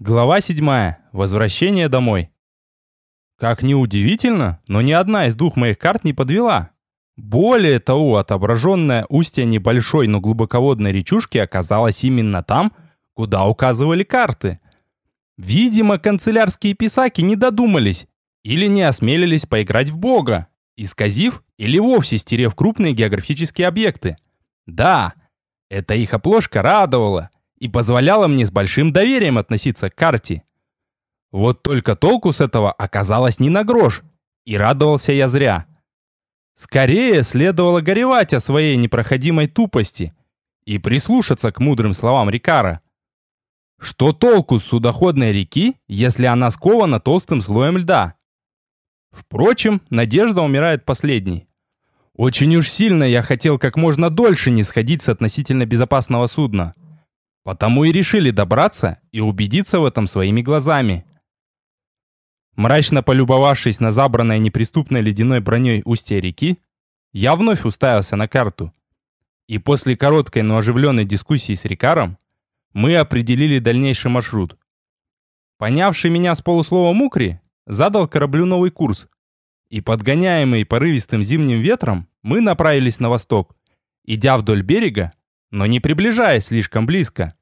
Глава 7. Возвращение домой. Как ни удивительно, но ни одна из двух моих карт не подвела. Более того, отображенное устье небольшой, но глубоководной речушки оказалось именно там, куда указывали карты. Видимо, канцелярские писаки не додумались или не осмелились поиграть в бога, исказив или вовсе стерев крупные географические объекты. Да, эта их оплошка радовала и позволяла мне с большим доверием относиться к карте. Вот только толку с этого оказалось не на грош, и радовался я зря. Скорее следовало горевать о своей непроходимой тупости и прислушаться к мудрым словам Рикара. Что толку с судоходной реки, если она скована толстым слоем льда? Впрочем, надежда умирает последней. Очень уж сильно я хотел как можно дольше не сходить с относительно безопасного судна. Потому и решили добраться и убедиться в этом своими глазами. Мрачно полюбовавшись на забранное неприступной ледяной броней устье реки, я вновь уставился на карту. И после короткой, но оживленной дискуссии с Рикаром, мы определили дальнейший маршрут. Понявший меня с полуслова Мукри, задал кораблю новый курс. И подгоняемый порывистым зимним ветром, мы направились на восток, идя вдоль берега, но не приближаясь слишком близко.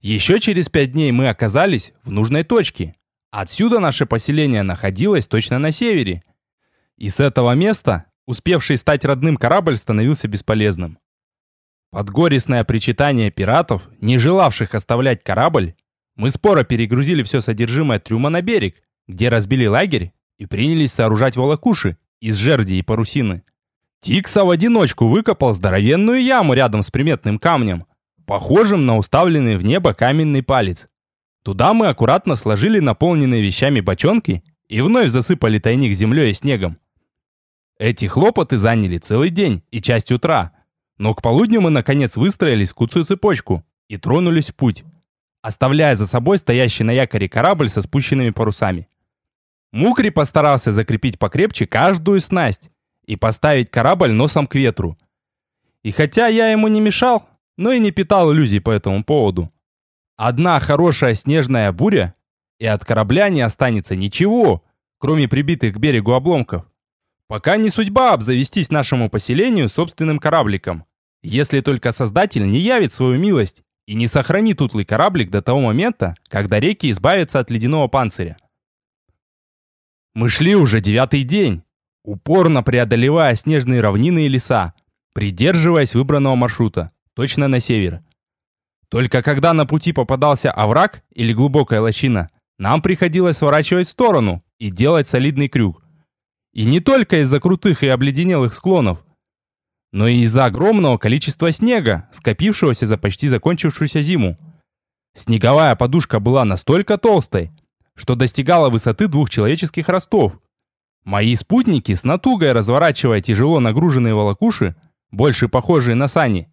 Еще через пять дней мы оказались в нужной точке. Отсюда наше поселение находилось точно на севере. И с этого места успевший стать родным корабль становился бесполезным. Под горестное причитание пиратов, не желавших оставлять корабль, мы споро перегрузили все содержимое трюма на берег, где разбили лагерь и принялись сооружать волокуши из жерди и парусины. Тикса в одиночку выкопал здоровенную яму рядом с приметным камнем, похожим на уставленный в небо каменный палец. Туда мы аккуратно сложили наполненные вещами бочонки и вновь засыпали тайник землей и снегом. Эти хлопоты заняли целый день и часть утра, но к полудню мы наконец выстроились в куцую цепочку и тронулись в путь, оставляя за собой стоящий на якоре корабль со спущенными парусами. Мукри постарался закрепить покрепче каждую снасть и поставить корабль носом к ветру. И хотя я ему не мешал, но и не питал иллюзий по этому поводу. Одна хорошая снежная буря, и от корабля не останется ничего, кроме прибитых к берегу обломков. Пока не судьба обзавестись нашему поселению собственным корабликом, если только Создатель не явит свою милость и не сохранит утлый кораблик до того момента, когда реки избавятся от ледяного панциря. Мы шли уже девятый день, упорно преодолевая снежные равнины и леса, придерживаясь выбранного маршрута точно на север. Только когда на пути попадался овраг или глубокая лощина, нам приходилось сворачивать в сторону и делать солидный крюк. И не только из-за крутых и обледенелых склонов, но и из-за огромного количества снега, скопившегося за почти закончившуюся зиму. Снеговая подушка была настолько толстой, что достигала высоты двух человеческих ростов. Мои спутники, с натугой разворачивая тяжело нагруженные волокуши, больше похожие на сани,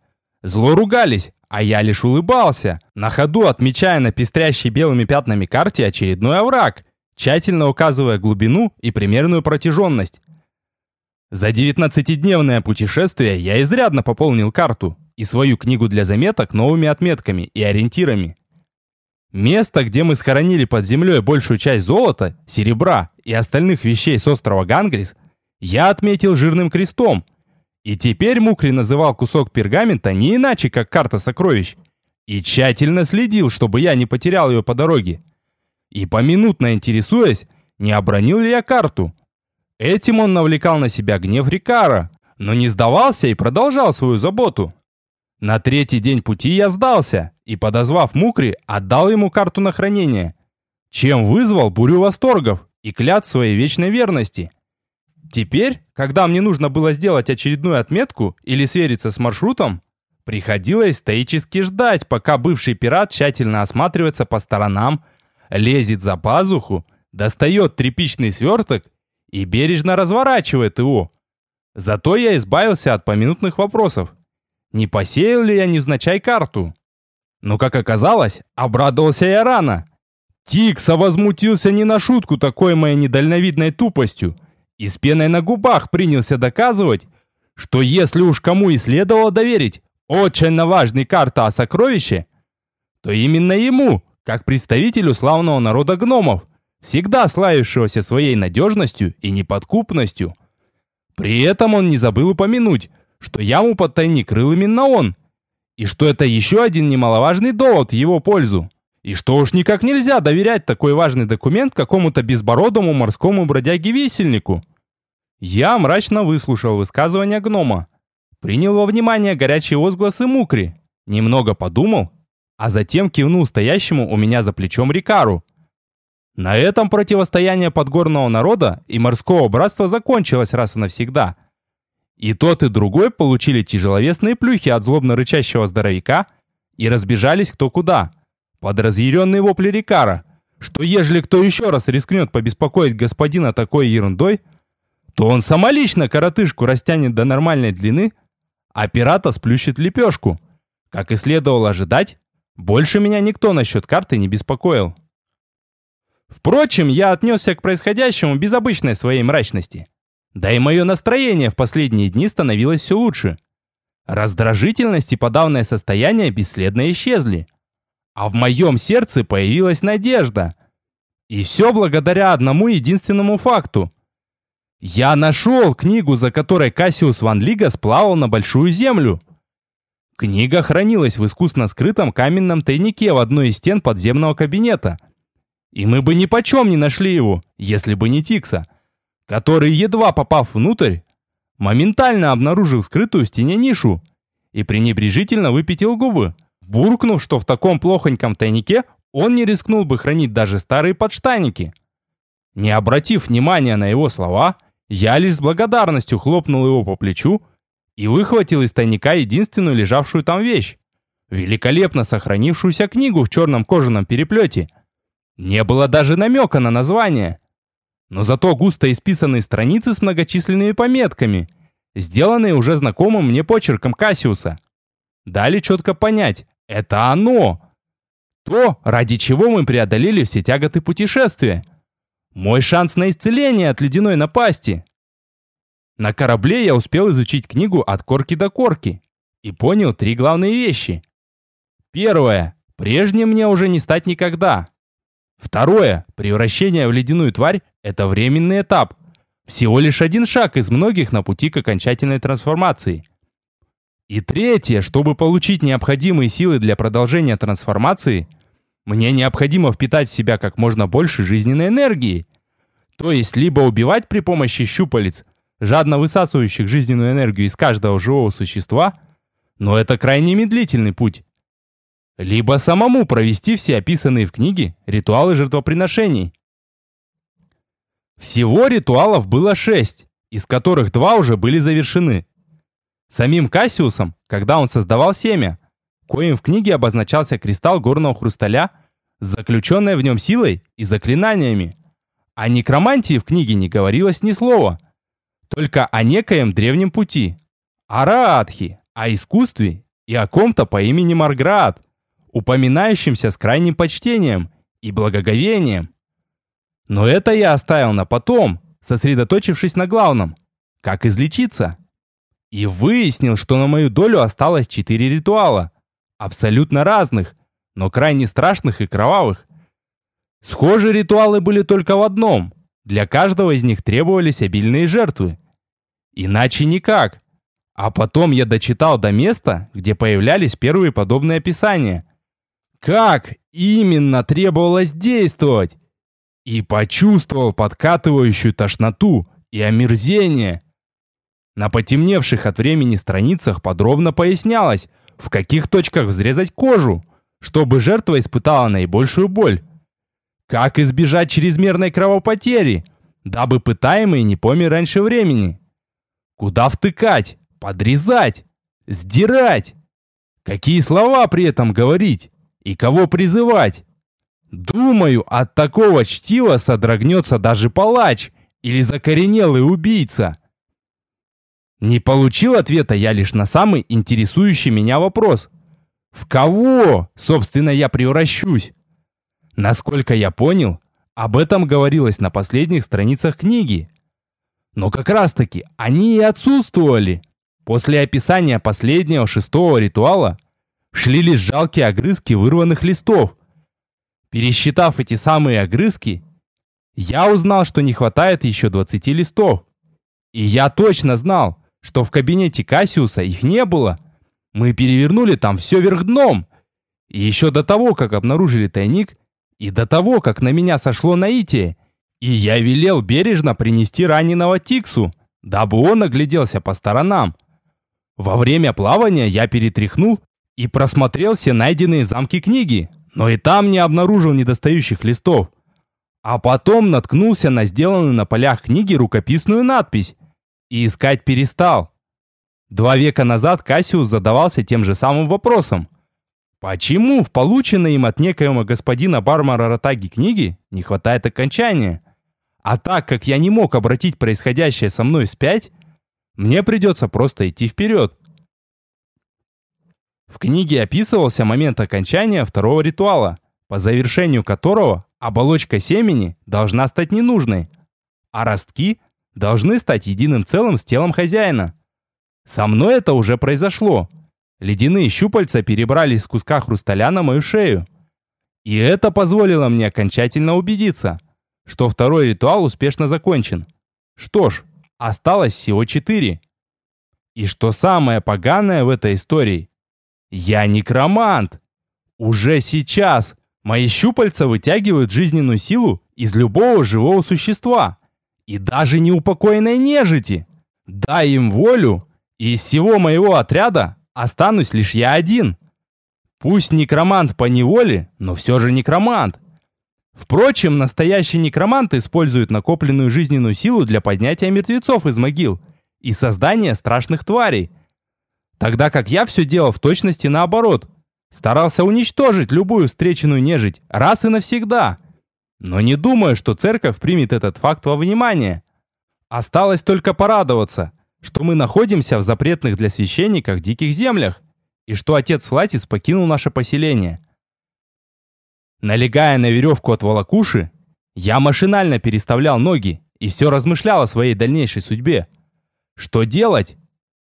Зло ругались, а я лишь улыбался, на ходу отмечая на пестрящей белыми пятнами карте очередной овраг, тщательно указывая глубину и примерную протяженность. За 19-дневное путешествие я изрядно пополнил карту и свою книгу для заметок новыми отметками и ориентирами. Место, где мы схоронили под землей большую часть золота, серебра и остальных вещей с острова Гангрис, я отметил жирным крестом – и теперь Мукри называл кусок пергамента не иначе, как карта сокровищ. И тщательно следил, чтобы я не потерял ее по дороге. И поминутно интересуясь, не обронил ли я карту. Этим он навлекал на себя гнев Рикара, но не сдавался и продолжал свою заботу. На третий день пути я сдался и, подозвав Мукри, отдал ему карту на хранение, чем вызвал бурю восторгов и клят своей вечной верности. Теперь, когда мне нужно было сделать очередную отметку или свериться с маршрутом, приходилось стоически ждать, пока бывший пират тщательно осматривается по сторонам, лезет за пазуху, достает тряпичный сверток и бережно разворачивает его. Зато я избавился от поминутных вопросов. Не посеял ли я невзначай карту? Но, как оказалось, обрадовался я рано. Тикса возмутился не на шутку такой моей недальновидной тупостью – и с пеной на губах принялся доказывать, что если уж кому и следовало доверить очень важный карта о сокровище, то именно ему, как представителю славного народа гномов, всегда славившегося своей надежностью и неподкупностью. При этом он не забыл упомянуть, что яму под тайник крыл именно он, и что это еще один немаловажный довод в его пользу. И что уж никак нельзя доверять такой важный документ какому-то безбородому морскому бродяге-висельнику. Я мрачно выслушал высказывание гнома, принял во внимание горячие возгласы Мукри, немного подумал, а затем кивнул стоящему у меня за плечом Рикару. На этом противостояние подгорного народа и морского братства закончилось раз и навсегда. И тот, и другой получили тяжеловесные плюхи от злобно рычащего здоровяка и разбежались кто куда – под разъяренный вопли Рикара, что ежели кто еще раз рискнет побеспокоить господина такой ерундой, то он самолично коротышку растянет до нормальной длины, а пирата сплющит лепешку. Как и следовало ожидать, больше меня никто насчет карты не беспокоил. Впрочем, я отнесся к происходящему без обычной своей мрачности. Да и мое настроение в последние дни становилось все лучше. Раздражительность и подавное состояние бесследно исчезли. А в моем сердце появилась надежда. И все благодаря одному единственному факту. Я нашел книгу, за которой Кассиус Ван Лига сплавал на Большую Землю. Книга хранилась в искусно скрытом каменном тайнике в одной из стен подземного кабинета. И мы бы ни почем не нашли его, если бы не Тикса, который, едва попав внутрь, моментально обнаружил скрытую в стене нишу и пренебрежительно выпятил губы буркнув, что в таком плохоньком тайнике он не рискнул бы хранить даже старые подштанники. Не обратив внимания на его слова, я лишь с благодарностью хлопнул его по плечу и выхватил из тайника единственную лежавшую там вещь. Великолепно сохранившуюся книгу в черном кожаном переплете. Не было даже намека на название. Но зато густо исписанные страницы с многочисленными пометками, сделанные уже знакомым мне почерком Кассиуса. Дали четко понять, это оно! То, ради чего мы преодолели все тяготы путешествия. Мой шанс на исцеление от ледяной напасти. На корабле я успел изучить книгу от корки до корки и понял три главные вещи. Первое. Прежним мне уже не стать никогда. Второе. Превращение в ледяную тварь – это временный этап. Всего лишь один шаг из многих на пути к окончательной трансформации – и третье, чтобы получить необходимые силы для продолжения трансформации, мне необходимо впитать в себя как можно больше жизненной энергии. То есть либо убивать при помощи щупалец, жадно высасывающих жизненную энергию из каждого живого существа, но это крайне медлительный путь. Либо самому провести все описанные в книге ритуалы жертвоприношений. Всего ритуалов было шесть, из которых два уже были завершены. Самим Кассиусом, когда он создавал семя, коим в книге обозначался кристалл горного хрусталя с заключенной в нем силой и заклинаниями. О некромантии в книге не говорилось ни слова, только о некоем древнем пути, о Раатхе, о искусстве и о ком-то по имени Марград, упоминающемся с крайним почтением и благоговением. Но это я оставил на потом, сосредоточившись на главном – как излечиться. И выяснил, что на мою долю осталось четыре ритуала. Абсолютно разных, но крайне страшных и кровавых. Схожие ритуалы были только в одном. Для каждого из них требовались обильные жертвы. Иначе никак. А потом я дочитал до места, где появлялись первые подобные описания. Как именно требовалось действовать? И почувствовал подкатывающую тошноту и омерзение. На потемневших от времени страницах подробно пояснялось, в каких точках взрезать кожу, чтобы жертва испытала наибольшую боль. Как избежать чрезмерной кровопотери, дабы пытаемый не помер раньше времени. Куда втыкать, подрезать, сдирать. Какие слова при этом говорить и кого призывать. Думаю, от такого чтива содрогнется даже палач или закоренелый убийца – не получил ответа я лишь на самый интересующий меня вопрос. В кого, собственно, я превращусь? Насколько я понял, об этом говорилось на последних страницах книги. Но как раз-таки они и отсутствовали. После описания последнего шестого ритуала шли лишь жалкие огрызки вырванных листов. Пересчитав эти самые огрызки, я узнал, что не хватает еще 20 листов. И я точно знал, что в кабинете Кассиуса их не было. Мы перевернули там все вверх дном. И еще до того, как обнаружили тайник, и до того, как на меня сошло наитие, и я велел бережно принести раненого Тиксу, дабы он огляделся по сторонам. Во время плавания я перетряхнул и просмотрел все найденные в замке книги, но и там не обнаружил недостающих листов. А потом наткнулся на сделанную на полях книги рукописную надпись и искать перестал. Два века назад Кассиус задавался тем же самым вопросом. Почему в полученной им от некоего господина Бармара Ротаги книги не хватает окончания? А так как я не мог обратить происходящее со мной вспять, мне придется просто идти вперед. В книге описывался момент окончания второго ритуала, по завершению которого оболочка семени должна стать ненужной, а ростки должны стать единым целым с телом хозяина. Со мной это уже произошло. Ледяные щупальца перебрались с куска хрусталя на мою шею. И это позволило мне окончательно убедиться, что второй ритуал успешно закончен. Что ж, осталось всего четыре. И что самое поганое в этой истории, я некромант. Уже сейчас мои щупальца вытягивают жизненную силу из любого живого существа. И даже неупокоенной нежити. Дай им волю, и из всего моего отряда останусь лишь я один. Пусть некромант по неволе, но все же некромант. Впрочем, настоящий некромант использует накопленную жизненную силу для поднятия мертвецов из могил и создания страшных тварей – Тогда как я все делал в точности наоборот. Старался уничтожить любую встреченную нежить раз и навсегда. Но не думаю, что церковь примет этот факт во внимание. Осталось только порадоваться, что мы находимся в запретных для священников диких землях и что отец Флатис покинул наше поселение. Налегая на веревку от волокуши, я машинально переставлял ноги и все размышлял о своей дальнейшей судьбе. Что делать?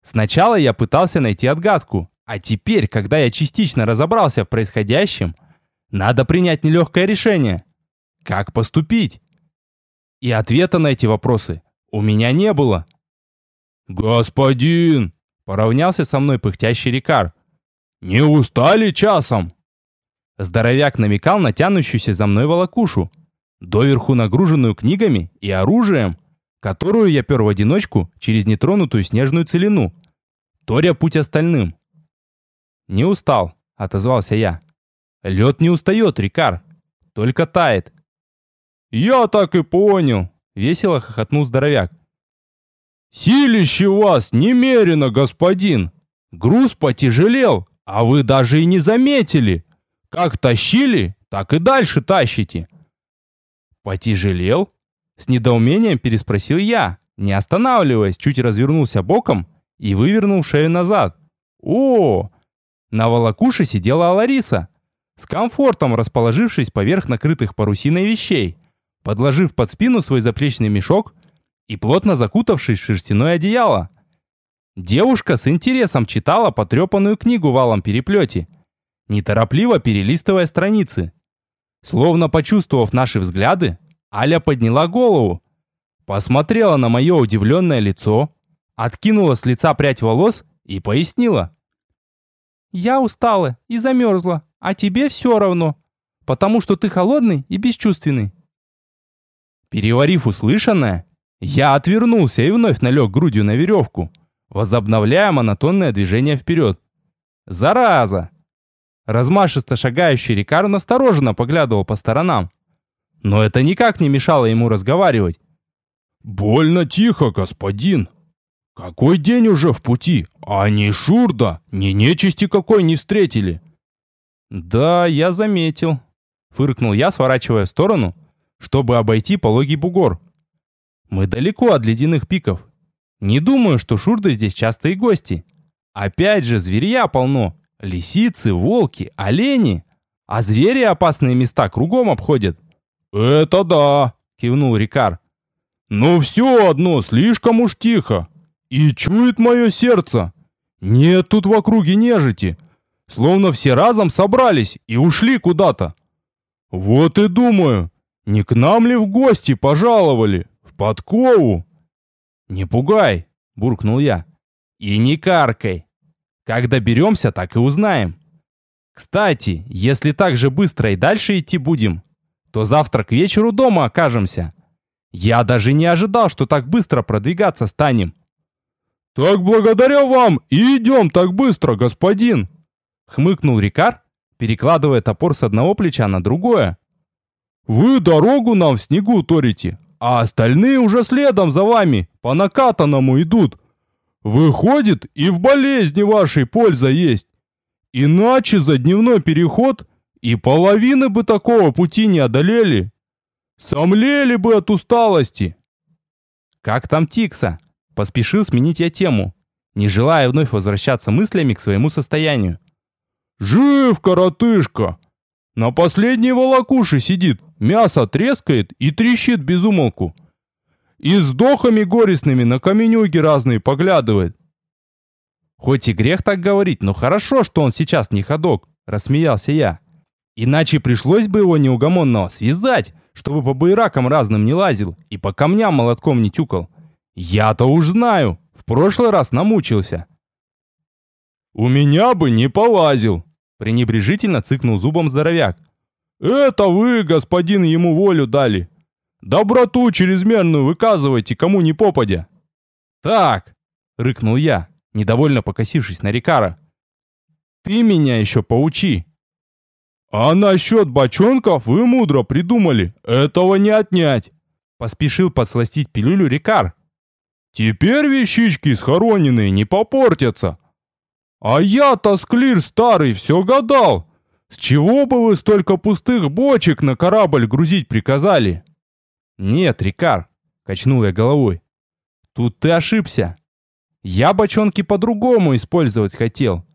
Сначала я пытался найти отгадку, а теперь, когда я частично разобрался в происходящем, надо принять нелегкое решение. Как поступить? И ответа на эти вопросы у меня не было. «Господин!» — поравнялся со мной пыхтящий Рикар. «Не устали часом?» Здоровяк намекал на тянущуюся за мной волокушу, доверху нагруженную книгами и оружием, которую я пер в одиночку через нетронутую снежную целину, торя путь остальным. «Не устал», — отозвался я. «Лед не устает, Рикар, только тает». «Я так и понял», — весело хохотнул здоровяк. «Силище вас немерено, господин! Груз потяжелел, а вы даже и не заметили. Как тащили, так и дальше тащите». «Потяжелел?» С недоумением переспросил я, не останавливаясь, чуть развернулся боком и вывернул шею назад. О! На волокуше сидела Лариса, с комфортом расположившись поверх накрытых парусиной вещей, подложив под спину свой заплечный мешок и плотно закутавшись в шерстяное одеяло. Девушка с интересом читала потрепанную книгу в алом переплете, неторопливо перелистывая страницы. Словно почувствовав наши взгляды, Аля подняла голову, посмотрела на мое удивленное лицо, откинула с лица прядь волос и пояснила. «Я устала и замерзла, а тебе все равно, потому что ты холодный и бесчувственный». Переварив услышанное, я отвернулся и вновь налег грудью на веревку, возобновляя монотонное движение вперед. «Зараза!» Размашисто шагающий Рикар настороженно поглядывал по сторонам. Но это никак не мешало ему разговаривать. «Больно тихо, господин. Какой день уже в пути, а ни шурда, ни нечисти какой не встретили». «Да, я заметил», — фыркнул я, сворачивая в сторону, чтобы обойти пологий бугор. «Мы далеко от ледяных пиков. Не думаю, что шурды здесь частые гости. Опять же, зверья полно. Лисицы, волки, олени. А звери опасные места кругом обходят. «Это да!» — кивнул Рикар. «Но все одно слишком уж тихо. И чует мое сердце. Нет тут в округе нежити. Словно все разом собрались и ушли куда-то. Вот и думаю, не к нам ли в гости пожаловали? В подкову? Не пугай, буркнул я. И не каркай. Как доберемся, так и узнаем. Кстати, если так же быстро и дальше идти будем, то завтра к вечеру дома окажемся. Я даже не ожидал, что так быстро продвигаться станем. «Так благодаря вам и идем так быстро, господин!» Хмыкнул Рикар, перекладывая топор с одного плеча на другое. «Вы дорогу нам в снегу торите, а остальные уже следом за вами, по накатанному идут. Выходит, и в болезни вашей польза есть. Иначе за дневной переход и половины бы такого пути не одолели. Сомлели бы от усталости. Как там Тикса? Поспешил сменить я тему, не желая вновь возвращаться мыслями к своему состоянию. Жив, коротышка! На последней волокуше сидит, мясо трескает и трещит без умолку. И с дохами горестными на каменюги разные поглядывает. Хоть и грех так говорить, но хорошо, что он сейчас не ходок, рассмеялся я. Иначе пришлось бы его неугомонного связать, чтобы по байракам разным не лазил и по камням молотком не тюкал. Я-то уж знаю, в прошлый раз намучился. «У меня бы не полазил», — пренебрежительно цыкнул зубом здоровяк. «Это вы, господин, ему волю дали. Доброту чрезмерную выказывайте, кому не попадя». «Так», — рыкнул я, недовольно покосившись на Рикара. «Ты меня еще поучи». «А насчет бочонков вы мудро придумали, этого не отнять», — поспешил подсластить пилюлю Рикар. «Теперь вещички схороненные не попортятся. А я-то, склир старый, все гадал, с чего бы вы столько пустых бочек на корабль грузить приказали?» «Нет, Рикар», — качнул я головой, — «тут ты ошибся. Я бочонки по-другому использовать хотел.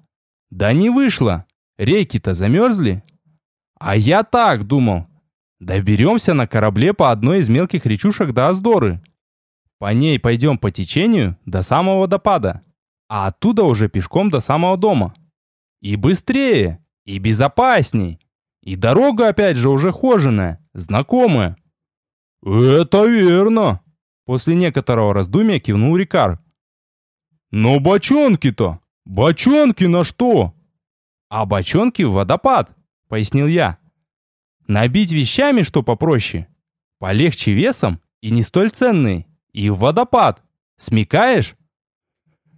Да не вышло. Реки-то замерзли. А я так думал. Доберемся на корабле по одной из мелких речушек до Аздоры. По ней пойдем по течению до самого водопада. А оттуда уже пешком до самого дома. И быстрее, и безопасней. И дорога опять же уже хоженая, знакомая. «Это верно!» После некоторого раздумья кивнул Рикар. «Но бочонки-то! Бочонки на что?» «А бочонки в водопад», — пояснил я. «Набить вещами, что попроще. Полегче весом и не столь ценные. И в водопад. Смекаешь?»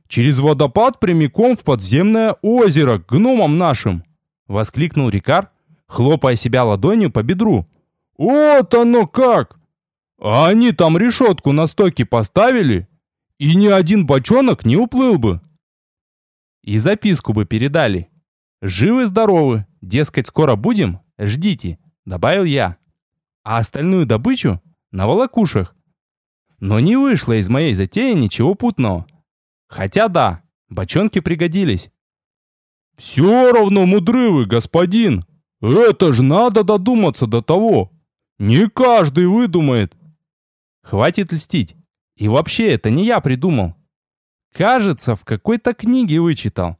«Через водопад прямиком в подземное озеро к гномам нашим!» — воскликнул Рикар, хлопая себя ладонью по бедру. «Вот оно как! А они там решетку на стоке поставили, и ни один бочонок не уплыл бы. И записку бы передали. Живы-здоровы, дескать, скоро будем, ждите, добавил я. А остальную добычу на волокушах. Но не вышло из моей затеи ничего путного. Хотя да, бочонки пригодились. «Все равно мудры вы, господин! Это ж надо додуматься до того! Не каждый выдумает!» «Хватит льстить! И вообще, это не я придумал. Кажется, в какой-то книге вычитал.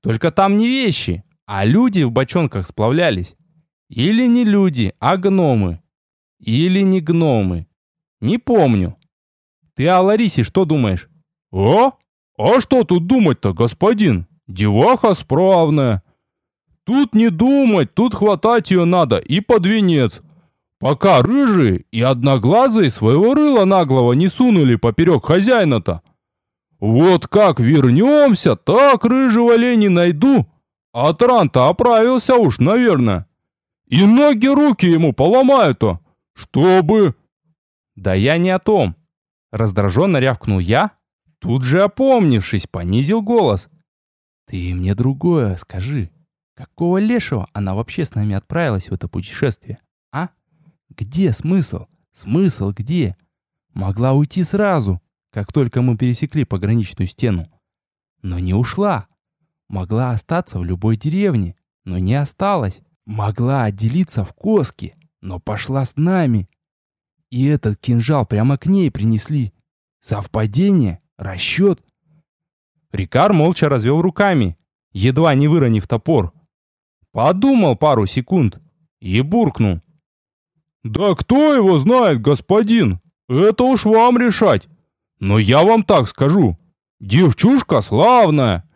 Только там не вещи, а люди в бочонках сплавлялись. Или не люди, а гномы. Или не гномы. Не помню. Ты о Ларисе что думаешь? О? А что тут думать-то, господин? Деваха справная. Тут не думать, тут хватать ее надо и под венец пока рыжие и одноглазые своего рыла наглого не сунули поперек хозяина-то. Вот как вернемся, так рыжего лени найду. А Транта оправился уж, наверное. И ноги-руки ему поломаю-то, чтобы... Да я не о том. Раздраженно рявкнул я, тут же опомнившись, понизил голос. Ты мне другое скажи. Какого лешего она вообще с нами отправилась в это путешествие, а? Где смысл? Смысл где? Могла уйти сразу, как только мы пересекли пограничную стену. Но не ушла. Могла остаться в любой деревне, но не осталась. Могла отделиться в Коске, но пошла с нами. И этот кинжал прямо к ней принесли. Совпадение? Расчет? Рикар молча развел руками, едва не выронив топор. Подумал пару секунд и буркнул. «Да кто его знает, господин? Это уж вам решать. Но я вам так скажу. Девчушка славная.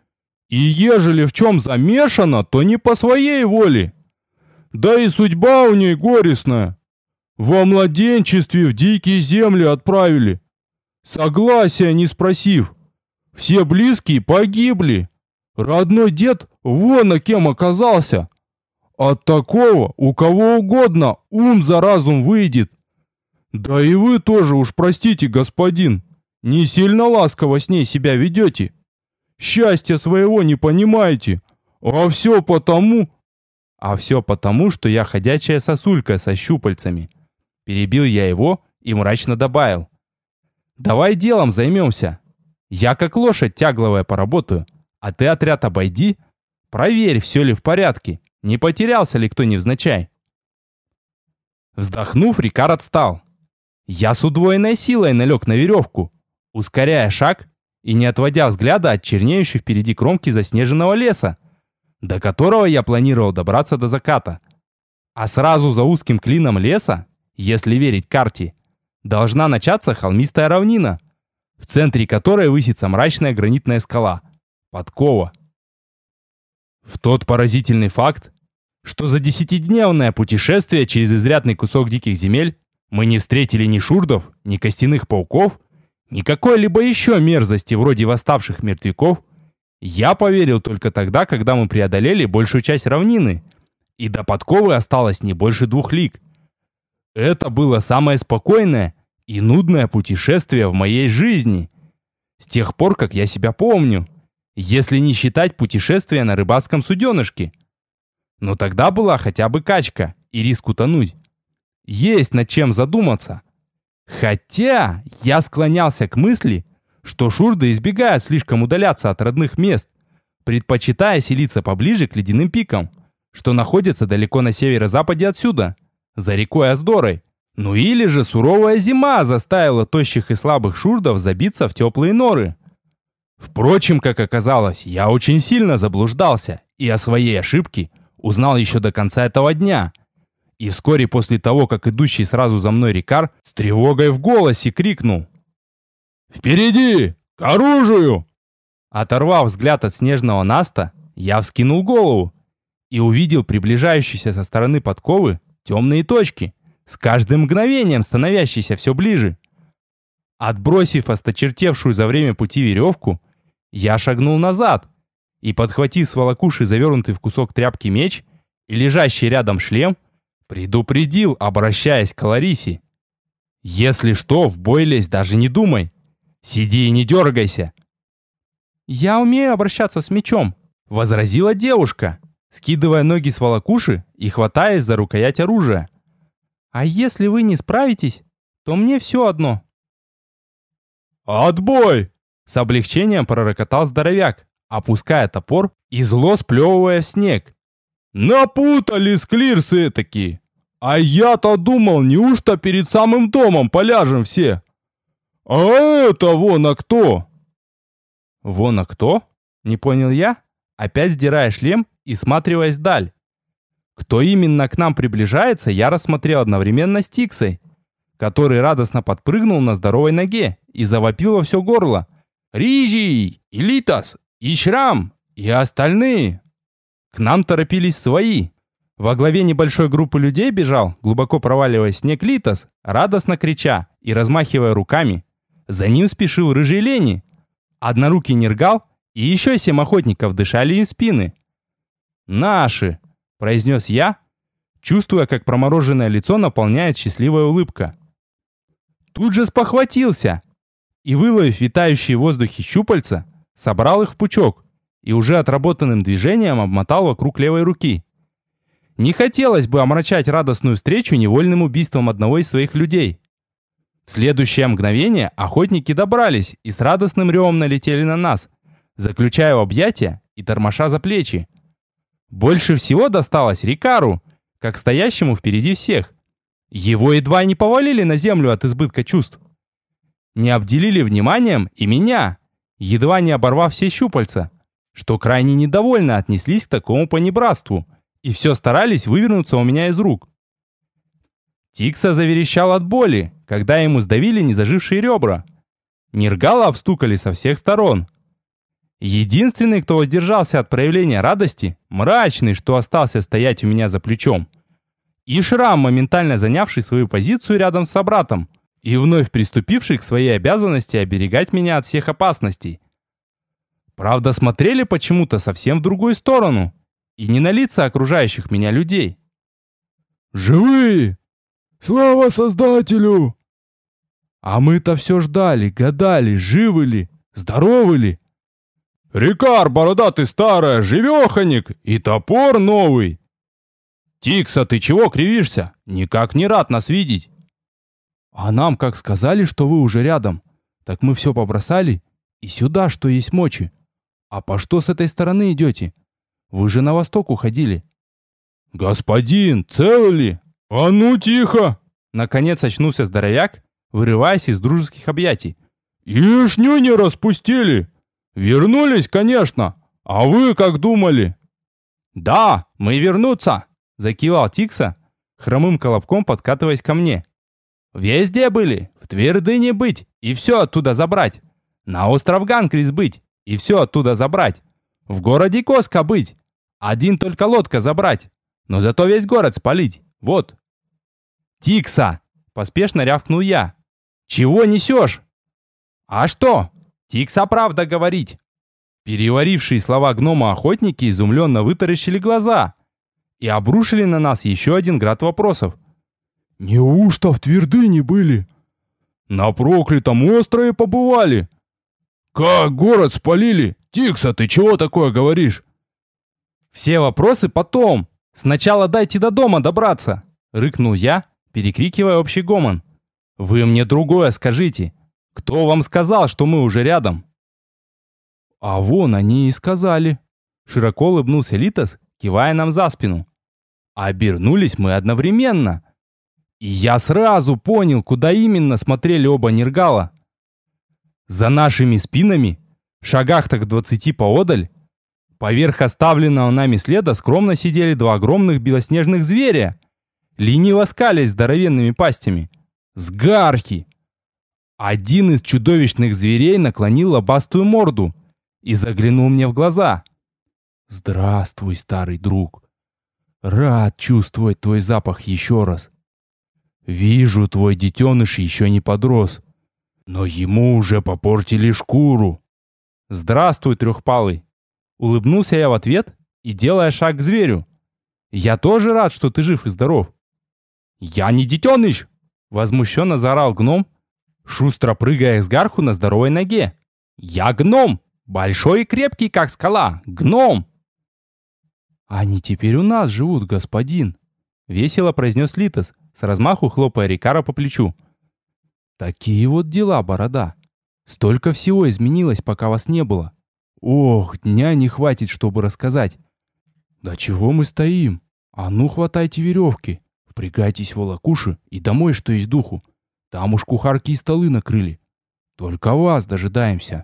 И ежели в чем замешана, то не по своей воле. Да и судьба у ней горестная. Во младенчестве в дикие земли отправили. Согласия не спросив. Все близкие погибли. Родной дед вон на кем оказался. От такого у кого угодно ум за разум выйдет. Да и вы тоже уж простите, господин, не сильно ласково с ней себя ведете. Счастья своего не понимаете, а все потому... А все потому, что я ходячая сосулька со щупальцами. Перебил я его и мрачно добавил. Давай делом займемся. Я как лошадь тягловая поработаю, а ты отряд обойди. Проверь, все ли в порядке, не потерялся ли кто невзначай. Вздохнув, Рикар отстал. Я с удвоенной силой налег на веревку, ускоряя шаг и не отводя взгляда от чернеющей впереди кромки заснеженного леса, до которого я планировал добраться до заката. А сразу за узким клином леса, если верить карте, должна начаться холмистая равнина, в центре которой высится мрачная гранитная скала – подкова. В тот поразительный факт, что за десятидневное путешествие через изрядный кусок диких земель мы не встретили ни шурдов, ни костяных пауков, ни какой-либо еще мерзости вроде восставших мертвяков, я поверил только тогда, когда мы преодолели большую часть равнины, и до подковы осталось не больше двух лиг. Это было самое спокойное и нудное путешествие в моей жизни. С тех пор, как я себя помню, если не считать путешествия на рыбацком суденышке. Но тогда была хотя бы качка и риск утонуть. Есть над чем задуматься. Хотя я склонялся к мысли, что шурды избегают слишком удаляться от родных мест, предпочитая селиться поближе к ледяным пикам, что находятся далеко на северо-западе отсюда, за рекой Аздорой. Ну или же суровая зима заставила тощих и слабых шурдов забиться в теплые норы. Впрочем, как оказалось, я очень сильно заблуждался и о своей ошибке узнал еще до конца этого дня. И вскоре после того, как идущий сразу за мной Рикар с тревогой в голосе крикнул «Впереди! К оружию!» Оторвав взгляд от снежного наста, я вскинул голову и увидел приближающиеся со стороны подковы темные точки, с каждым мгновением становящиеся все ближе. Отбросив осточертевшую за время пути веревку, я шагнул назад и, подхватив с волокуши завернутый в кусок тряпки меч и лежащий рядом шлем, предупредил, обращаясь к Ларисе. «Если что, в бой лезь даже не думай. Сиди и не дергайся!» «Я умею обращаться с мечом», — возразила девушка, скидывая ноги с волокуши и хватаясь за рукоять оружия. «А если вы не справитесь, то мне все одно». «Отбой!» — с облегчением пророкотал здоровяк, опуская топор и зло сплевывая в снег. «Напутали склирсы такие! А я-то думал, неужто перед самым домом поляжем все?» «А это вон а кто?» «Вон а кто?» — не понял я, опять сдирая шлем и сматриваясь вдаль. Кто именно к нам приближается, я рассмотрел одновременно с Тиксой, который радостно подпрыгнул на здоровой ноге и завопил во все горло. «Рижий! Илитас! Ишрам! И остальные!» К нам торопились свои. Во главе небольшой группы людей бежал, глубоко проваливаясь снег Литос, радостно крича и размахивая руками. За ним спешил рыжий Лени. Однорукий Нергал и еще семь охотников дышали им спины. «Наши!» – произнес я, чувствуя, как промороженное лицо наполняет счастливая улыбка. Тут же спохватился и, выловив витающие в воздухе щупальца, собрал их в пучок и уже отработанным движением обмотал вокруг левой руки. Не хотелось бы омрачать радостную встречу невольным убийством одного из своих людей. В следующее мгновение охотники добрались и с радостным ревом налетели на нас, заключая в объятия и тормоша за плечи. Больше всего досталось Рикару, как стоящему впереди всех. Его едва не повалили на землю от избытка чувств. Не обделили вниманием и меня, едва не оборвав все щупальца, что крайне недовольно отнеслись к такому понебратству и все старались вывернуться у меня из рук. Тикса заверещал от боли, когда ему сдавили незажившие ребра. Нергала обстукали со всех сторон. Единственный, кто воздержался от проявления радости, мрачный, что остался стоять у меня за плечом. И Шрам, моментально занявший свою позицию рядом с собратом и вновь приступивший к своей обязанности оберегать меня от всех опасностей. Правда, смотрели почему-то совсем в другую сторону и не на лица окружающих меня людей. «Живые! Слава Создателю!» А мы-то все ждали, гадали, живы ли, здоровы ли. «Рикар, бородатый старая, живеханик и топор новый!» «Тикса, ты чего кривишься? Никак не рад нас видеть!» «А нам как сказали, что вы уже рядом, так мы все побросали и сюда, что есть мочи. А по что с этой стороны идете? Вы же на восток уходили». «Господин, цел ли? А ну тихо!» Наконец очнулся здоровяк, вырываясь из дружеских объятий. «Ишню не распустили! Вернулись, конечно! А вы как думали?» «Да, мы вернуться!» — закивал Тикса, хромым колобком подкатываясь ко мне. «Везде были, в Твердыне быть и все оттуда забрать. На остров Ганкрис быть и все оттуда забрать. В городе Коска быть, один только лодка забрать, но зато весь город спалить. Вот». «Тикса!» — поспешно рявкнул я. «Чего несешь?» «А что? Тикса правда говорить!» Переварившие слова гнома-охотники изумленно вытаращили глаза и обрушили на нас еще один град вопросов. «Неужто в Твердыне были?» «На проклятом острове побывали?» «Как город спалили? Тикса, ты чего такое говоришь?» «Все вопросы потом. Сначала дайте до дома добраться!» — рыкнул я, перекрикивая общий гомон. «Вы мне другое скажите. Кто вам сказал, что мы уже рядом?» «А вон они и сказали!» Широко улыбнулся Литос, кивая нам за спину. Обернулись мы одновременно. И я сразу понял, куда именно смотрели оба Нергала. За нашими спинами, шагах так двадцати поодаль, поверх оставленного нами следа скромно сидели два огромных белоснежных зверя, лениво скались здоровенными пастями. Сгархи! Один из чудовищных зверей наклонил лобастую морду и заглянул мне в глаза. «Здравствуй, старый друг. Рад чувствовать твой запах еще раз. Вижу, твой детеныш еще не подрос, но ему уже попортили шкуру. Здравствуй, трехпалый!» Улыбнулся я в ответ и делая шаг к зверю. «Я тоже рад, что ты жив и здоров». «Я не детеныш!» Возмущенно заорал гном, шустро прыгая с гарху на здоровой ноге. «Я гном! Большой и крепкий, как скала! Гном!» «Они теперь у нас живут, господин!» Весело произнес Литос, с размаху хлопая Рикара по плечу. «Такие вот дела, борода! Столько всего изменилось, пока вас не было! Ох, дня не хватит, чтобы рассказать! Да чего мы стоим? А ну, хватайте веревки!» Впрягайтесь в волокуши и домой, что есть духу. Там уж кухарки и столы накрыли. Только вас дожидаемся.